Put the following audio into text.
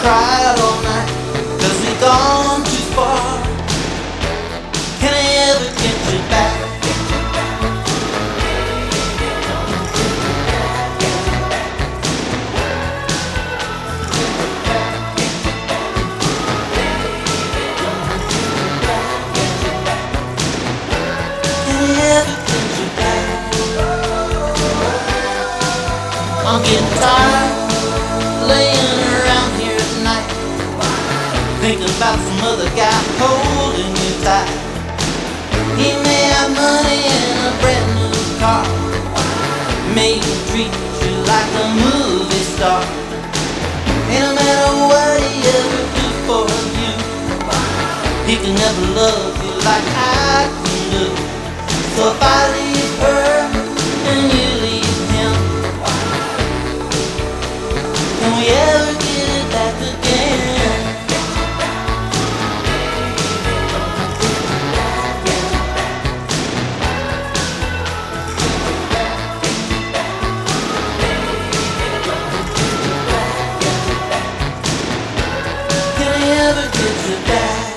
Cried all night, cause we gone too far. Can I ever get you back? Can I ever get you back? I'm getting tired think about some other guy holding you tight. He may have money and a brand new car. May treat you like a movie star. And no matter what he ever do for you, he can never love you like I can do. So if I leave her and you leave him, can we ever get it back again? It's a bad.